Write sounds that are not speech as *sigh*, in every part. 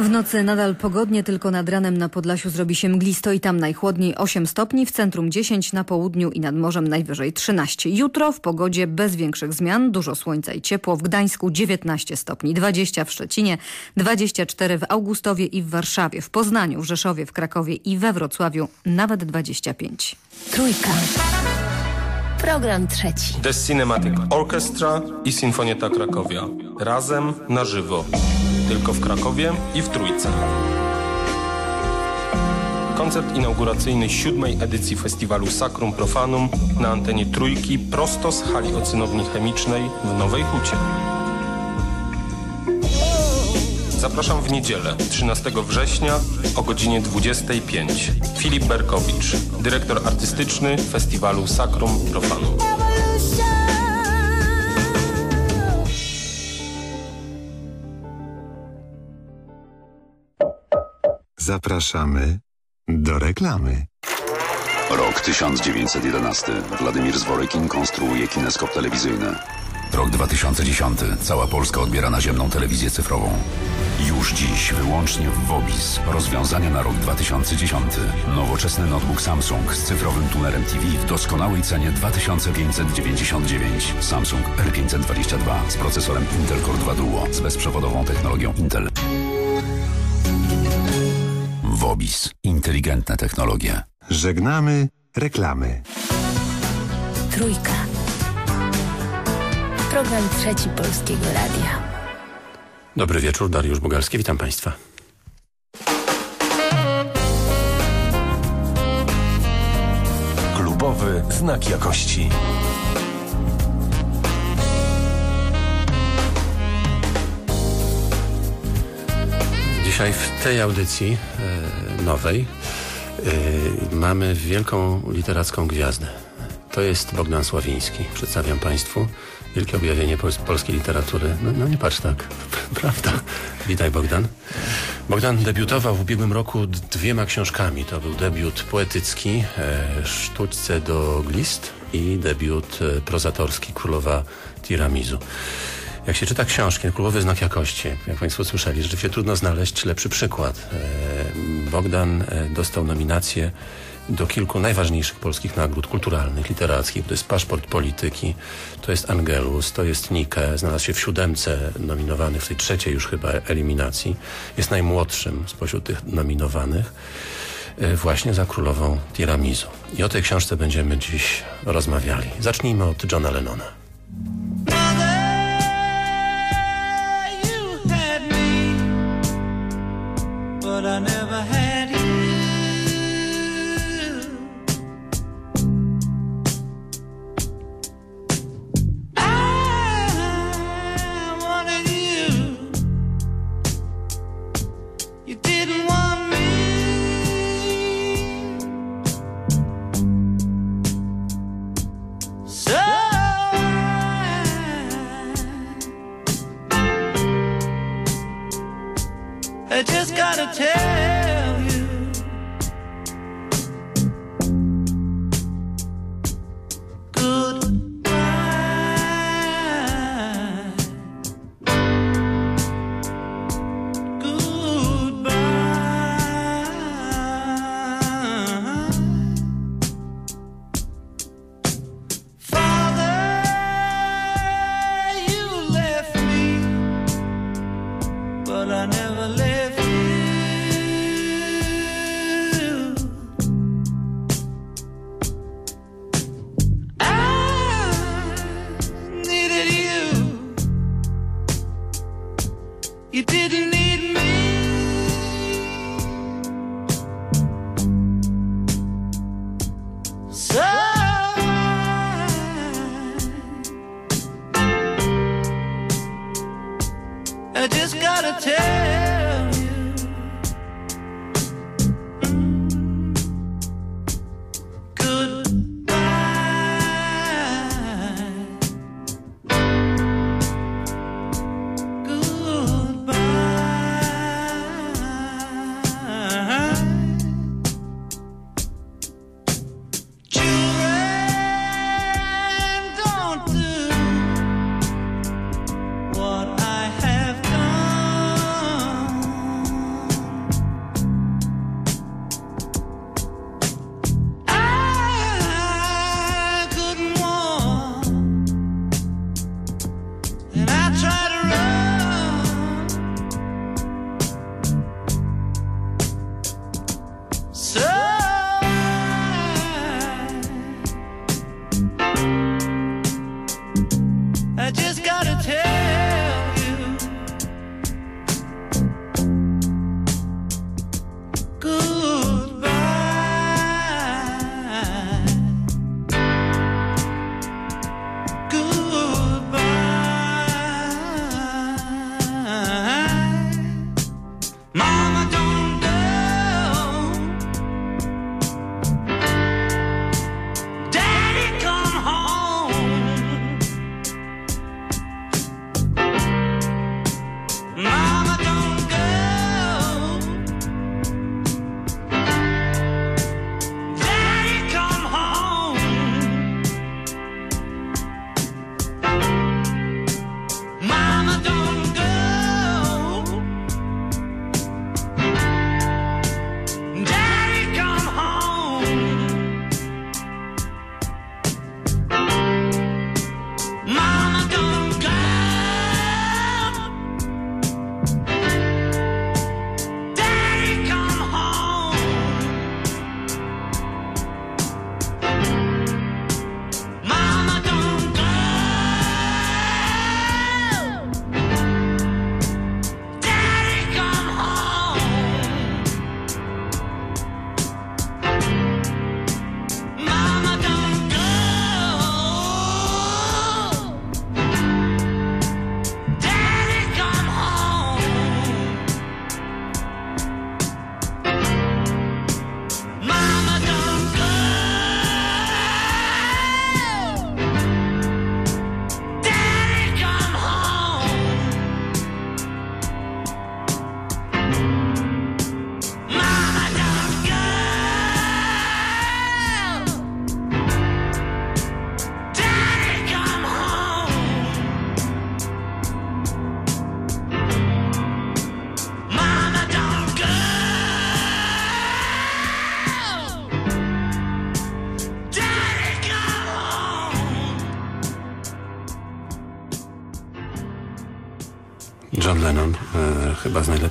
W nocy nadal pogodnie, tylko nad ranem na Podlasiu zrobi się mglisto i tam najchłodniej 8 stopni, w centrum 10, na południu i nad morzem najwyżej 13. Jutro w pogodzie bez większych zmian, dużo słońca i ciepło, w Gdańsku 19 stopni, 20 w Szczecinie, 24 w Augustowie i w Warszawie, w Poznaniu, w Rzeszowie, w Krakowie i we Wrocławiu nawet 25. Trójka. Program trzeci. The Cinematic Orchestra i Sinfonieta Krakowia. Razem na żywo. Tylko w Krakowie i w Trójce. Koncert inauguracyjny siódmej edycji festiwalu Sacrum Profanum na antenie Trójki prosto z hali ocynowni chemicznej w Nowej Hucie. Zapraszam w niedzielę, 13 września o godzinie 25. Filip Berkowicz, dyrektor artystyczny festiwalu Sacrum Profanum. Zapraszamy do reklamy. Rok 1911. Władimir Zworykin konstruuje kineskop telewizyjny. Rok 2010. Cała Polska odbiera naziemną telewizję cyfrową. Już dziś, wyłącznie w Wobis. Rozwiązania na rok 2010. Nowoczesny notebook Samsung z cyfrowym tunerem TV w doskonałej cenie 2599. Samsung R522 z procesorem Intel Core 2 Duo z bezprzewodową technologią Intel. Wobis. Inteligentne technologie. Żegnamy reklamy. Trójka. Program trzeci Polskiego Radia. Dobry wieczór, Dariusz Bugalski, witam Państwa. Klubowy znak jakości. Dzisiaj w tej audycji e, nowej e, mamy wielką literacką gwiazdę. To jest Bogdan Sławiński. Przedstawiam Państwu wielkie objawienie pol polskiej literatury. No, no, nie patrz tak, *laughs* prawda? Witaj Bogdan. Bogdan debiutował w ubiegłym roku dwiema książkami. To był debiut poetycki e, Sztućce do glist i debiut e, prozatorski Królowa Tiramisu. Jak się czyta książki, klubowy znak jakości, jak Państwo słyszeli, rzeczywiście trudno znaleźć lepszy przykład. E, Bogdan e, dostał nominację do kilku najważniejszych polskich nagród kulturalnych, literackich. To jest Paszport Polityki, to jest Angelus, to jest Nike. Znalazł się w siódemce nominowanych, w tej trzeciej już chyba eliminacji. Jest najmłodszym spośród tych nominowanych e, właśnie za królową Tiramisu. I o tej książce będziemy dziś rozmawiali. Zacznijmy od Johna Lennona. but I just gotta tell I just gotta tell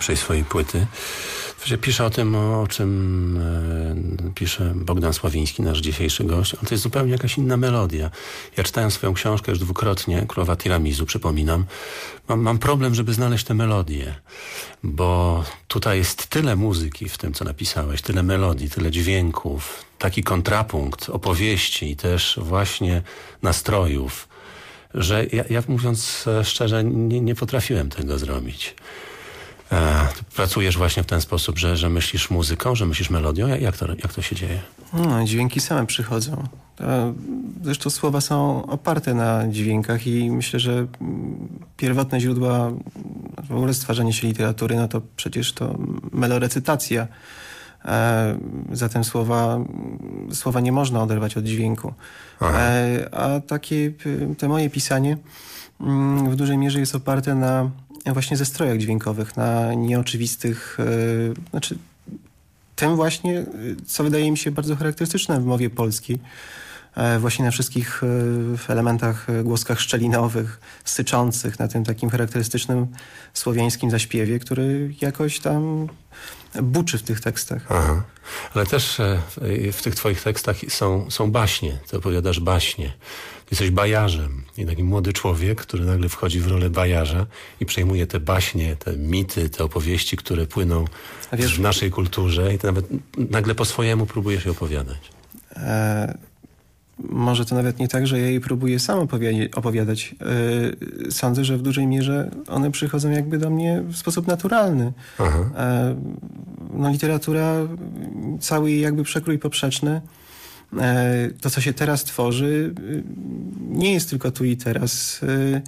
najlepszej swojej płyty. Pisze o tym, o czym e, pisze Bogdan Sławiński, nasz dzisiejszy gość. to jest zupełnie jakaś inna melodia. Ja czytając swoją książkę już dwukrotnie, Królowa Tiramisu, przypominam, mam, mam problem, żeby znaleźć tę melodię, bo tutaj jest tyle muzyki w tym, co napisałeś, tyle melodii, tyle dźwięków, taki kontrapunkt opowieści i też właśnie nastrojów, że ja, ja mówiąc szczerze, nie, nie potrafiłem tego zrobić. E, pracujesz właśnie w ten sposób, że, że myślisz muzyką, że myślisz melodią? Jak to, jak to się dzieje? No, dźwięki same przychodzą. Zresztą słowa są oparte na dźwiękach i myślę, że pierwotne źródła w ogóle stwarzania się literatury, no to przecież to melorecytacja. E, zatem słowa, słowa nie można oderwać od dźwięku. E, a takie te moje pisanie mm, w dużej mierze jest oparte na właśnie zestrojach dźwiękowych, na nieoczywistych, e, znaczy tym właśnie, co wydaje mi się bardzo charakterystyczne w mowie polskiej, e, właśnie na wszystkich e, elementach, głoskach szczelinowych, syczących, na tym takim charakterystycznym słowiańskim zaśpiewie, który jakoś tam buczy w tych tekstach. Aha. Ale też w tych twoich tekstach są, są baśnie, ty opowiadasz baśnie. Jesteś bajarzem i taki młody człowiek, który nagle wchodzi w rolę bajarza i przejmuje te baśnie, te mity, te opowieści, które płyną wiesz, w naszej kulturze i nawet nagle po swojemu próbujesz je opowiadać. E, może to nawet nie tak, że ja jej próbuję sam opowiadać. E, sądzę, że w dużej mierze one przychodzą jakby do mnie w sposób naturalny. E, no, literatura, cały jej jakby przekrój poprzeczny to, co się teraz tworzy, y, nie jest tylko tu i teraz. Y,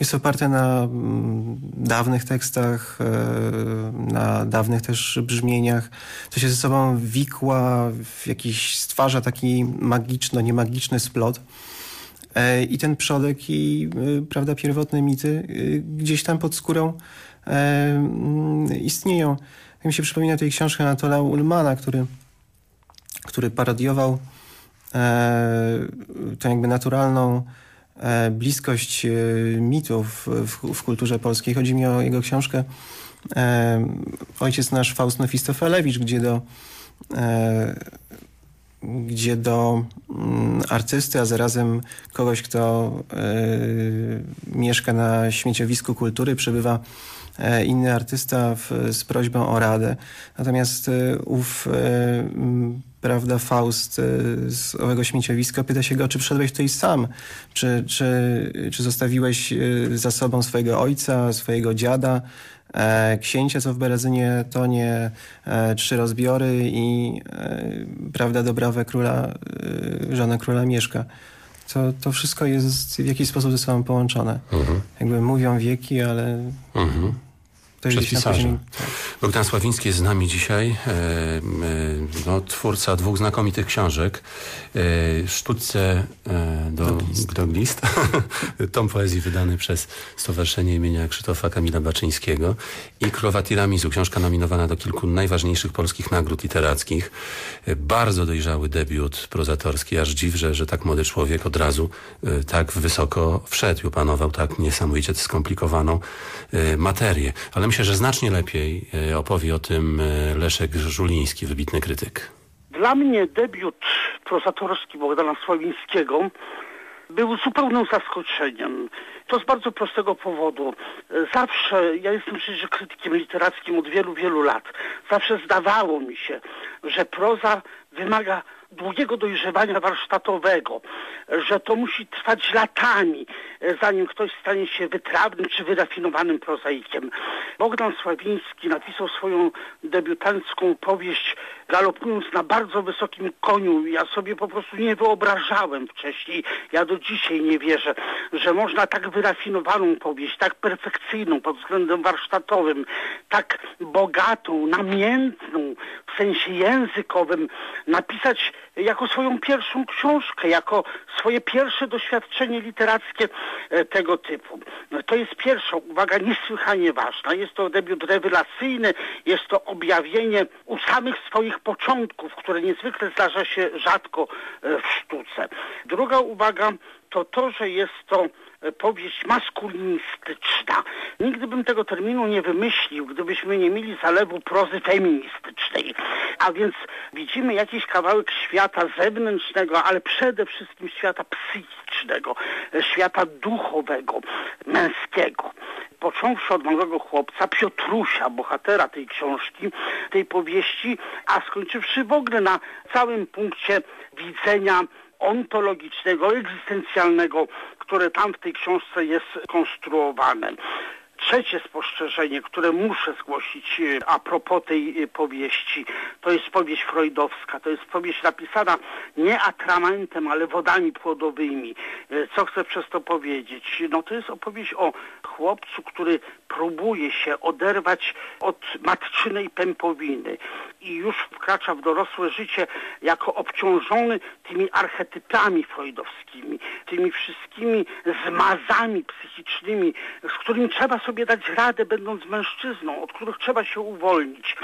jest oparte na mm, dawnych tekstach, e, na dawnych też brzmieniach. To się ze sobą wikła, jakiś stwarza taki magiczno-niemagiczny splot. E, I ten przodek i y, prawda, pierwotne mity gdzieś tam pod skórą mm, istnieją. Mi się przypomina tej książki Anatola Ulmana, który, który parodiował E, tą jakby naturalną e, bliskość e, mitów w, w, kulturze polskiej. Chodzi mi o jego książkę Ojciec nasz Faust Mefistofelewicz, gdzie do gdzie do mm, artysty, a zarazem kogoś, kto mieszka na śmieciowisku kultury, przybywa inny artysta w, z prośbą o radę. Natomiast ów prawda, Faust e, z owego śmieciowiska pyta się go, czy przyszedłeś tutaj sam, czy, czy, czy zostawiłeś e, za sobą swojego ojca, swojego dziada, e, księcia, co w Berezynie tonie, e, trzy rozbiory i e, prawda, dobrawę króla, e, żonę króla Mieszka. To, to wszystko jest w jakiś sposób ze sobą połączone. Mhm. Jakby mówią wieki, ale mhm. Przed pisarzem. Bogdan Sławiński jest z nami dzisiaj. E, e, no, twórca dwóch znakomitych książek. E, sztućce e, do, do glist. *laughs* Tom poezji wydany przez Stowarzyszenie imienia Krzysztofa Kamila Baczyńskiego. I Królowa Tiramisu. Książka nominowana do kilku najważniejszych polskich nagród literackich. Bardzo dojrzały debiut prozatorski. Aż dziw, że, że tak młody człowiek od razu tak wysoko wszedł i opanował tak niesamowicie skomplikowaną materię. Ale myślę, że znacznie lepiej e, opowie o tym e, Leszek Żuliński, wybitny krytyk. Dla mnie debiut prozatorski Bogdana Sławińskiego był zupełnym zaskoczeniem. To z bardzo prostego powodu. Zawsze, ja jestem przecież krytykiem literackim od wielu, wielu lat. Zawsze zdawało mi się, że proza wymaga długiego dojrzewania warsztatowego, że to musi trwać latami, zanim ktoś stanie się wytrawnym czy wyrafinowanym prozaikiem. Bogdan Sławiński napisał swoją debiutancką powieść galopując na bardzo wysokim koniu. Ja sobie po prostu nie wyobrażałem wcześniej, ja do dzisiaj nie wierzę, że można tak wyrafinowaną powieść, tak perfekcyjną pod względem warsztatowym, tak bogatą, namiętną w sensie językowym napisać jako swoją pierwszą książkę, jako swoje pierwsze doświadczenie literackie e, tego typu. To jest pierwsza uwaga niesłychanie ważna. Jest to debiut rewelacyjny, jest to objawienie u samych swoich początków, które niezwykle zdarza się rzadko e, w sztuce. Druga uwaga to to, że jest to powieść maskulinistyczna. Nigdy bym tego terminu nie wymyślił, gdybyśmy nie mieli zalewu prozy feministycznej. A więc widzimy jakiś kawałek świata zewnętrznego, ale przede wszystkim świata psychicznego, e, świata duchowego, męskiego począwszy od małego chłopca, Piotrusia, bohatera tej książki, tej powieści, a skończywszy w ogóle na całym punkcie widzenia ontologicznego, egzystencjalnego, które tam w tej książce jest konstruowane. Trzecie spostrzeżenie, które muszę zgłosić e, a propos tej e, powieści, to jest powieść freudowska. To jest powieść napisana nie atramentem, ale wodami płodowymi. E, co chcę przez to powiedzieć? No to jest opowieść o chłopcu, który próbuje się oderwać od matczynej pępowiny i już wkracza w dorosłe życie jako obciążony tymi archetypami freudowskimi, tymi wszystkimi zmazami psychicznymi, z którymi trzeba sobie dać radę, będąc mężczyzną, od których trzeba się uwolnić.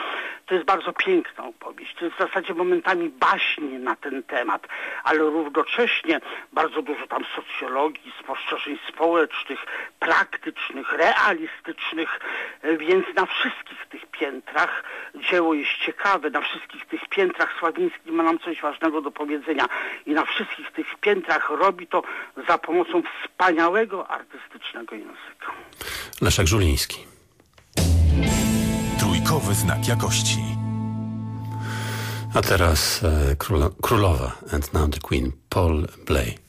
To jest bardzo piękna opowieść. To jest w zasadzie momentami baśnie na ten temat, ale równocześnie bardzo dużo tam socjologii, spostrzeżeń społecznych, praktycznych, realistycznych, więc na wszystkich tych piętrach dzieło jest ciekawe, na wszystkich tych piętrach Sławiński ma nam coś ważnego do powiedzenia i na wszystkich tych piętrach robi to za pomocą wspaniałego artystycznego języka. Leszek Żuliński. Trójkowy znak jakości. A teraz e, królo, królowa and now the queen, Paul Bley.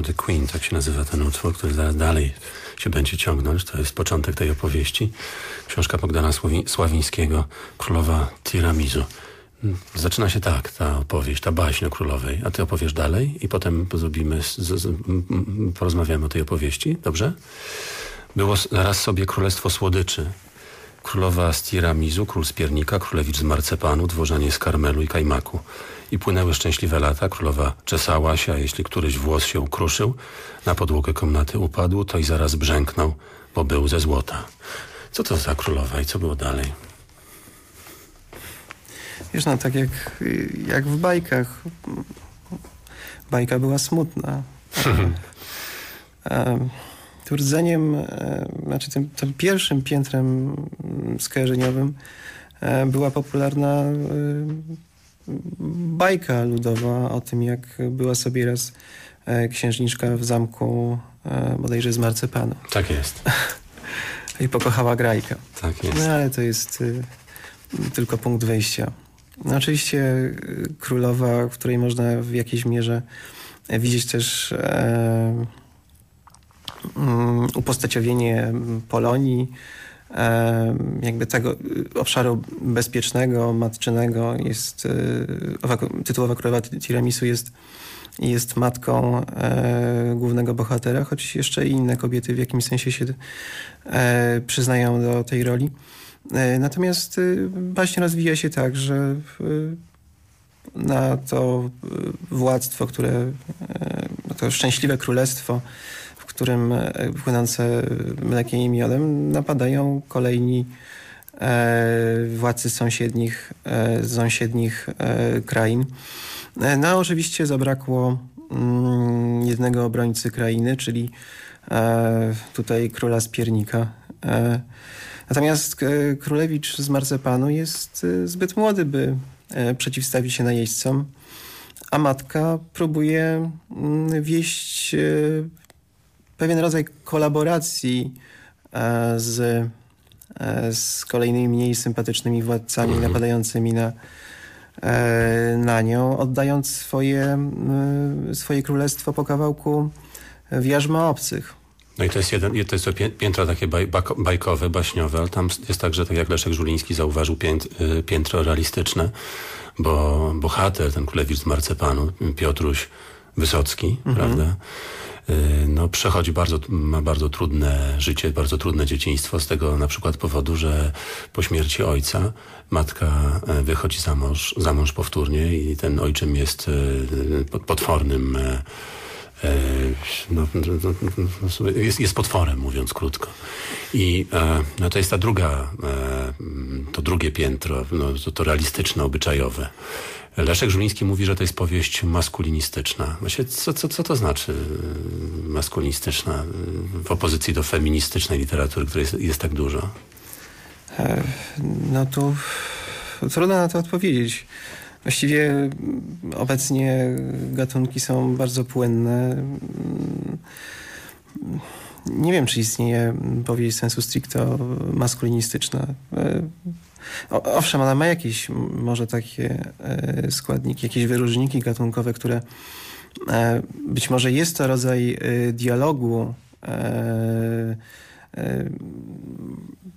Now the Queen, tak się nazywa ten utwór, który zaraz dalej się będzie ciągnąć. To jest początek tej opowieści. Książka Bogdana Sławi Sławińskiego, Królowa Tiramisu. Zaczyna się tak, ta opowieść, ta baśń o królowej, a ty opowiesz dalej i potem zrobimy, porozmawiamy o tej opowieści, dobrze? Było raz sobie królestwo słodyczy. Królowa z tiramisu, król z piernika, królewicz z marcepanu, dworzanie z karmelu i kajmaku. I płynęły szczęśliwe lata, królowa czesała się, a jeśli któryś włos się ukruszył, na podłogę komnaty upadł, to i zaraz brzęknął, bo był ze złota. Co to za królowa i co było dalej? Wiesz, no tak jak, jak w bajkach. Bajka była smutna. *laughs* tu rdzeniem, e, znaczy tym, tym pierwszym piętrem skojarzeniowym e, była popularna e, bajka ludowa o tym, jak była sobie raz księżniczka w zamku bodajże z marcepanu. Tak jest. I pokochała grajka. Tak jest. No ale to jest tylko punkt wejścia. No, oczywiście królowa, w której można w jakiejś mierze widzieć też e, um, upostaciowienie Polonii, e, jakby tego obszaru bezpiecznego, matczynego jest e, tytułowa królowa tiramisu jest jest matką e, głównego bohatera, choć jeszcze inne kobiety w jakimś sensie się e, przyznają do tej roli. E, natomiast e, właśnie rozwija się tak, że na to władztwo, które to szczęśliwe królestwo, którym płynące mlekiem i miodem napadają kolejni władcy sąsiednich, sąsiednich krain. No oczywiście zabrakło mm, jednego obrońcy krainy, czyli tutaj króla z Piernika. Natomiast królewicz z Marcepanu jest zbyt młody, by e, przeciwstawić się najeźdźcom, a matka próbuje mm, wieść e, pewien rodzaj kolaboracji e, z, e, z kolejnymi mniej sympatycznymi władcami napadającymi na, e, na nią, oddając swoje, swoje królestwo po kawałku w jarzma obcych. No i to jest, jeden, to jest to pię- piętro takie baj, bajkowe, baśniowe, ale tam jest także, tak jak Leszek Żuliński zauważył, pięt, y, piętro realistyczne, bo bohater, ten królewicz z marcepanu, Piotruś Wysocki, prawda, y, no przechodzi bardzo, ma bardzo trudne życie, bardzo trudne dzieciństwo z tego na przykład powodu, że po śmierci ojca matka e, wychodzi za mąż, za mąż powtórnie i ten ojczym jest e, pot- potwornym e, no, no, no, no, jest, jest potworem, mówiąc krótko. I no, to jest ta druga, to drugie piętro, no, to, to realistyczne, obyczajowe. Leszek Żuliński mówi, że to jest powieść maskulinistyczna. Właśnie co, co, co to znaczy e, maskulinistyczna e, w opozycji do feministycznej literatury, której jest, jest tak dużo? E, No tu trudno na to odpowiedzieć. Właściwie obecnie gatunki są bardzo płynne. Nie wiem, czy istnieje powieść sensu stricto maskulinistyczna. Owszem, ona ma jakieś może takie e, składniki, jakieś wyróżniki gatunkowe, które e, być może jest to rodzaj e, dialogu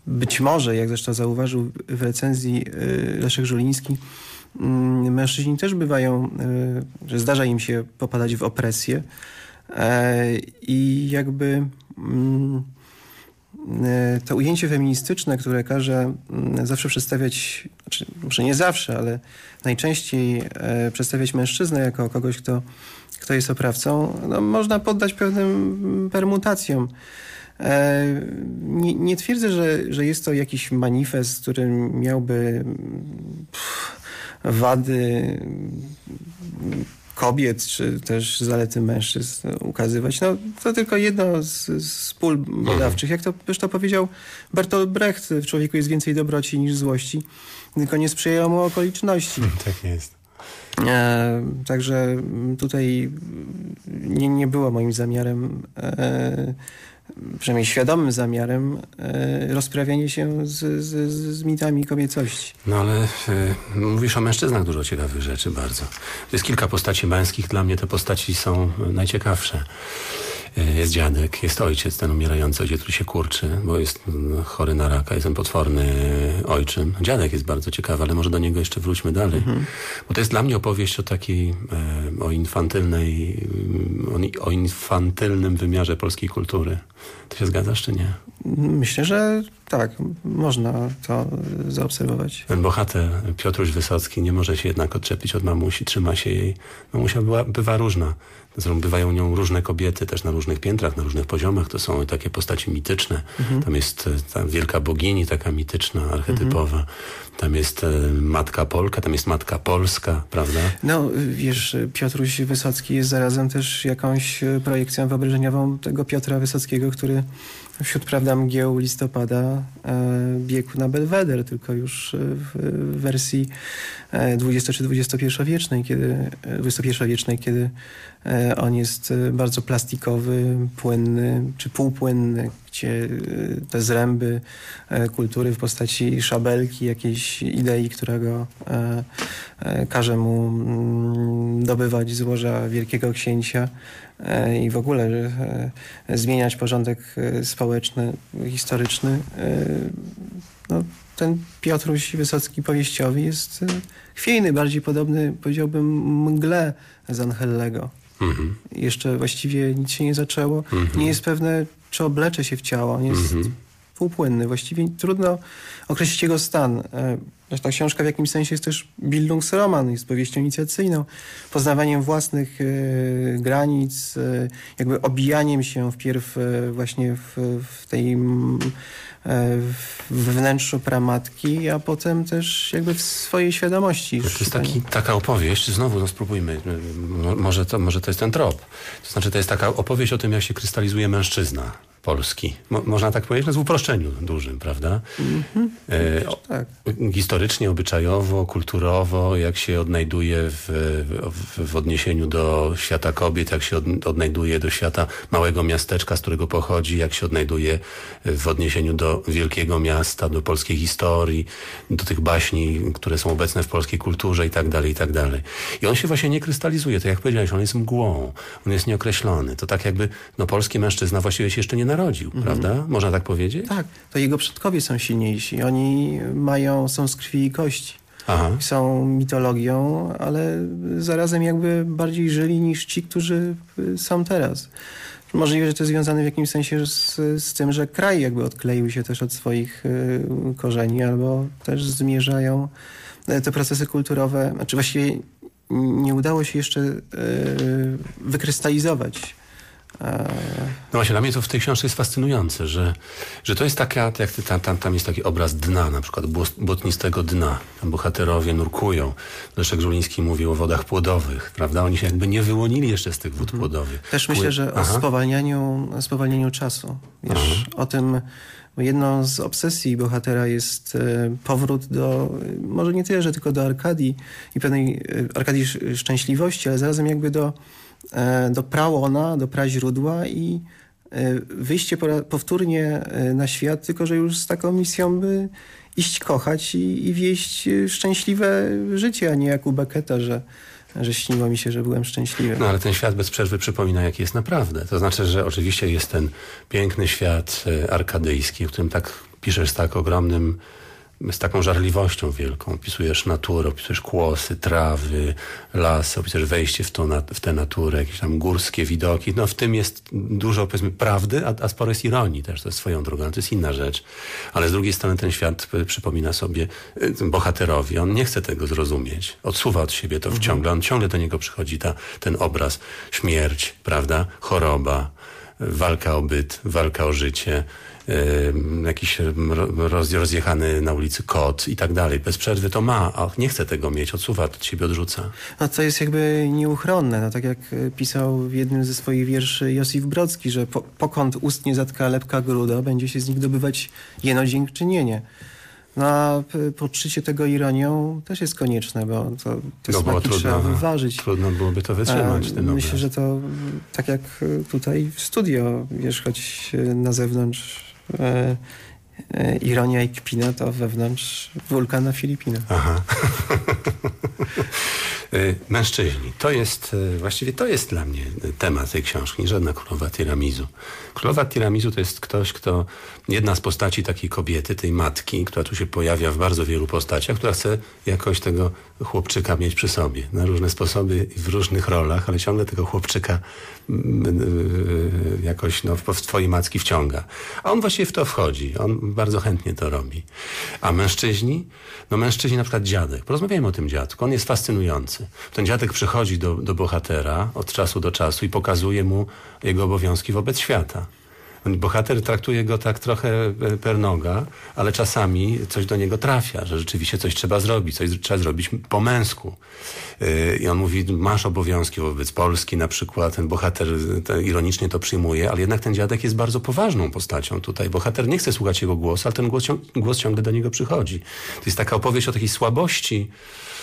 być może, jak zresztą zauważył w recenzji Leszek Żuliński, mm, mężczyźni też bywają, że zdarza im się popadać w opresję i jakby mm, to ujęcie feministyczne, które każe mm, zawsze przedstawiać, znaczy, może nie zawsze, ale najczęściej e, przedstawiać mężczyznę jako kogoś, kto, kto jest oprawcą, no, można poddać pewnym mm, permutacjom. E, Nie, nie twierdzę, że, że jest to jakiś manifest, który miałby mm, pff, wady kobiet, czy też zalety mężczyzn ukazywać. No, to tylko jedno z, z pól badawczych. Jak to zresztą powiedział Bertolt Brecht, w człowieku jest więcej dobroci niż złości, tylko nie sprzyjają mu okoliczności. *laughs* Tak jest. E, także tutaj nie, nie było moim zamiarem, e, przynajmniej świadomym zamiarem, e, rozprawianie się z, z, z mitami kobiecości. No ale y, mówisz o mężczyznach dużo ciekawych rzeczy bardzo. Jest kilka postaci męskich. Dla mnie te postaci są najciekawsze. Y, Jest dziadek, jest ojciec, ten umierający ojciec, który się kurczy, bo jest y, chory na raka, jest potworny ojczym. Dziadek jest bardzo ciekawy, ale może do niego jeszcze wróćmy dalej. Bo to jest dla mnie opowieść o takiej, e, o infantylnej, o, ni- o infantylnym wymiarze polskiej kultury. Ty się zgadzasz, czy nie? Myślę, że tak, można to zaobserwować. Ten bohater, Piotruś Wysocki, nie może się jednak odczepić od mamusi, trzyma się jej. Mamusia była, bywa różna. Zresztą bywają nią różne kobiety, też na różnych piętrach, na różnych poziomach. To są takie postaci mityczne. Tam jest e, ta wielka bogini, taka mityczna, archetypowa. Tam jest e, matka Polka, tam jest matka Polska, prawda? No, wiesz, Piotruś Wysocki jest zarazem też jakąś e, projekcją wyobrażeniową tego Piotra Wysockiego, który wśród prawda mgieł listopada e, biegł na Belweder, tylko już e, w, wersji e, 20 czy 21 wiecznej, kiedy, e, 21 wiecznej, kiedy e, on jest e, bardzo plastikowy, płynny czy półpłynny, gdzie e, te zręby e, kultury w postaci szabelki, jakiejś idei, która go e, każe mu mm, dobywać złoża Wielkiego Księcia i w ogóle zmieniać porządek społeczny, historyczny. No, ten Piotruś Wysocki powieściowy jest chwiejny, bardziej podobny, powiedziałbym, mgle z Angellego. Mhm. Jeszcze właściwie nic się nie zaczęło. Nie jest pewne, czy oblecze się w ciało. On jest półpłynny. Właściwie trudno określić jego stan. E, Ta książka w jakimś sensie jest też Bildungsroman, jest powieścią inicjacyjną, poznawaniem własnych e, granic, e, jakby obijaniem się wpierw e, właśnie w, w tej w wnętrzu pramatki, a potem też jakby w swojej świadomości. To jest taki, taka opowieść, znowu no spróbujmy, Mo- może to, może to jest ten trop. To znaczy to jest taka opowieść o tym, jak się krystalizuje mężczyzna. Polski. Mo można tak powiedzieć, no w uproszczeniu dużym, prawda? Mm -hmm. e, o, tak. Historycznie, obyczajowo, kulturowo, jak się odnajduje w, w, w, odniesieniu do świata kobiet, jak się od, odnajduje do świata małego miasteczka, z którego pochodzi, jak się odnajduje w odniesieniu do wielkiego miasta, do polskiej historii, do tych baśni, które są obecne w polskiej kulturze i tak dalej, i tak dalej. I on się właśnie nie krystalizuje, to jak powiedziałeś, on jest mgłą, on jest nieokreślony. To tak jakby, no polski mężczyzna właściwie się jeszcze nie narodził, mhm. prawda? Można tak powiedzieć? Tak, to jego przodkowie są silniejsi. Oni mają, są z krwi i kości. Aha. Są mitologią, ale zarazem jakby bardziej żyli niż ci, którzy są teraz. Możliwe, że to jest związane w jakimś sensie z, z tym, że kraj jakby odkleił się też od swoich y, korzeni, albo też zmierzają e, te procesy kulturowe, znaczy właściwie nie udało się jeszcze y, wykrystalizować no właśnie, dla mnie to w tej książce jest fascynujące, że, że to jest taka, jak ty, tam, tam, tam jest taki obraz dna, na przykład błotnistego dna. Tam bohaterowie nurkują. Leszek Żuliński mówił o wodach płodowych, prawda? Oni się jakby nie wyłonili jeszcze z tych wód mhm. płodowych. Też myślę, że o spowalnianiu, spowalnianiu czasu. Wiesz, o tym, jedną z obsesji bohatera jest e, powrót do, może nie tyle, że tylko do Arkadii i pewnej e, Arkadii szczęśliwości, ale zarazem jakby do do prałona, do praźródła i e, wyjście powtórnie e, na świat, tylko że już z taką misją, by iść kochać i, i wieść szczęśliwe życie, a nie jak u Becketa, że, że śniło mi się, że byłem szczęśliwy. No ale ten świat bez przerwy przypomina, jaki jest naprawdę. To znaczy, że oczywiście jest ten piękny świat arkadyjski, w którym tak piszesz z tak ogromnym z taką żarliwością wielką. Opisujesz naturę, opisujesz kłosy, trawy, lasy, opisujesz wejście w, to, w tę naturę, jakieś tam górskie widoki. No w tym jest dużo, powiedzmy, prawdy, a, a sporo jest ironii też, to jest swoją drogą, to jest inna rzecz. Ale z drugiej strony ten świat przypomina sobie y, bohaterowi. On nie chce tego zrozumieć. Odsuwa od siebie to mhm. ciągle. On ciągle do niego przychodzi ta, ten obraz. Śmierć, prawda? Choroba, walka o byt, walka o życie jakiś roz, rozjechany na ulicy kot i tak dalej. Bez przerwy to ma, a nie chce tego mieć, odsuwa od siebie, odrzuca. A co jest jakby nieuchronne, no tak jak e, pisał w jednym ze swoich wierszy Josif Brocki, że po, pokąd ust nie zatka lepka gruda, będzie się z nich dobywać jeno dziękczynienie. No a podszycie tego ironią też jest konieczne, bo to, to no, smaki trudno, trzeba wyważyć. Trudno byłoby to wytrzymać. Ten myślę, że to tak jak tutaj w studio, wiesz, choć na zewnątrz e, e, ironia i kpina to wewnątrz wulkan na Filipinach. Aha. *laughs* E, mężczyźni. To jest, e, właściwie to jest dla mnie temat tej książki, żadna królowa tiramisu. Królowa tiramisu to jest ktoś, kto, jedna z postaci takiej kobiety, tej matki, która tu się pojawia w bardzo wielu postaciach, która chce jakoś tego chłopczyka mieć przy sobie. Na różne sposoby i w różnych rolach, ale ciągle tego chłopczyka Y, jakoś no, w twojej macki wciąga. A on właśnie w to wchodzi. On bardzo chętnie to robi. A mężczyźni? No mężczyźni na przykład dziadek. Porozmawiajmy o tym dziadku. On jest fascynujący. Ten dziadek przychodzi do, do bohatera od czasu do czasu i pokazuje mu jego obowiązki wobec świata. Bohater traktuje go tak trochę e, per noga, ale czasami coś do niego trafia, że rzeczywiście coś trzeba zrobić, coś trzeba zrobić po męsku. E, I on mówi, masz obowiązki wobec Polski na przykład. Ten bohater ironicznie to przyjmuje, ale jednak ten dziadek jest bardzo poważną postacią tutaj. Bohater nie chce słuchać jego głosu, ale ten głos, głos ciągle do niego przychodzi. To jest taka opowieść o takiej słabości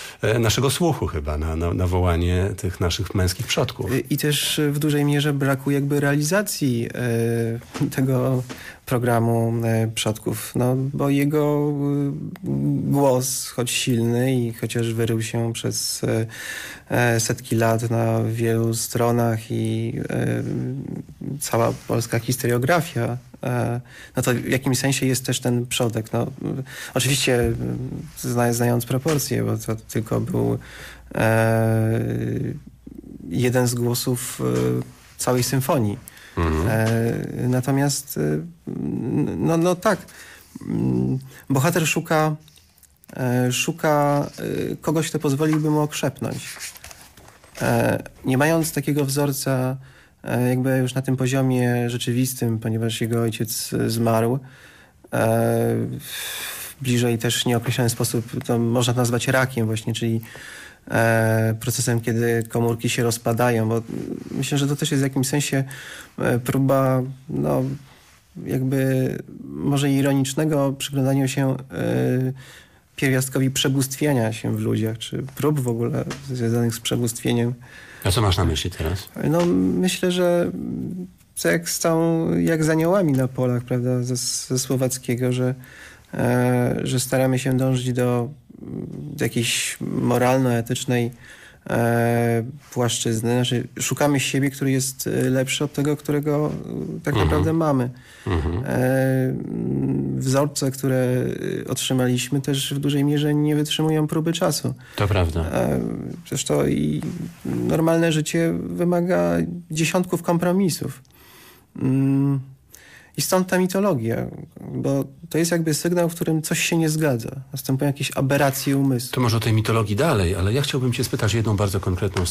E, naszego słuchu chyba na, na, na wołanie tych naszych męskich przodków. I też w dużej mierze braku jakby realizacji e, tego programu e, przodków, no bo jego głos, choć silny i chociaż wyrył się przez setki lat na wielu stronach i cała polska historiografia E, no to w jakimś sensie jest też ten przodek. No, oczywiście znając proporcje, bo to tylko był e, jeden z głosów e, całej symfonii. Mhm. E, natomiast e, no, no tak, mm, bohater szuka e, szuka kogoś, kto pozwoliłby mu okrzepnąć. Nie mając takiego wzorca E, jakby już na tym poziomie rzeczywistym, ponieważ jego ojciec zmarł. E, bliżej też nieokreślony sposób, to można to nazwać rakiem właśnie, czyli e, procesem, kiedy komórki się rozpadają, bo myślę, że to też jest w jakimś sensie próba no, jakby może ironicznego przyglądaniu się pierwiastkowi przebóstwienia się w ludziach, czy prób w ogóle związanych z przebóstwieniem. A co masz na myśli teraz? No myślę, że co jak z całą, jak z aniołami na polach, prawda, ze, ze słowackiego, że, e, że staramy się dążyć do, do jakiejś moralno-etycznej płaszczyzny. Znaczy, szukamy siebie, który jest e, lepszy od tego, którego e, tak Mhm. naprawdę mamy. Mhm. E, wzorce, które e, otrzymaliśmy też w dużej mierze nie wytrzymują próby czasu. To prawda. E, Zresztą i normalne życie wymaga dziesiątków kompromisów. I stąd ta mitologia, bo to jest jakby sygnał, w którym coś się nie zgadza. Następują jakieś aberracje umysłu. To może o tej mitologii dalej, ale ja chciałbym cię spytać jedną bardzo konkretną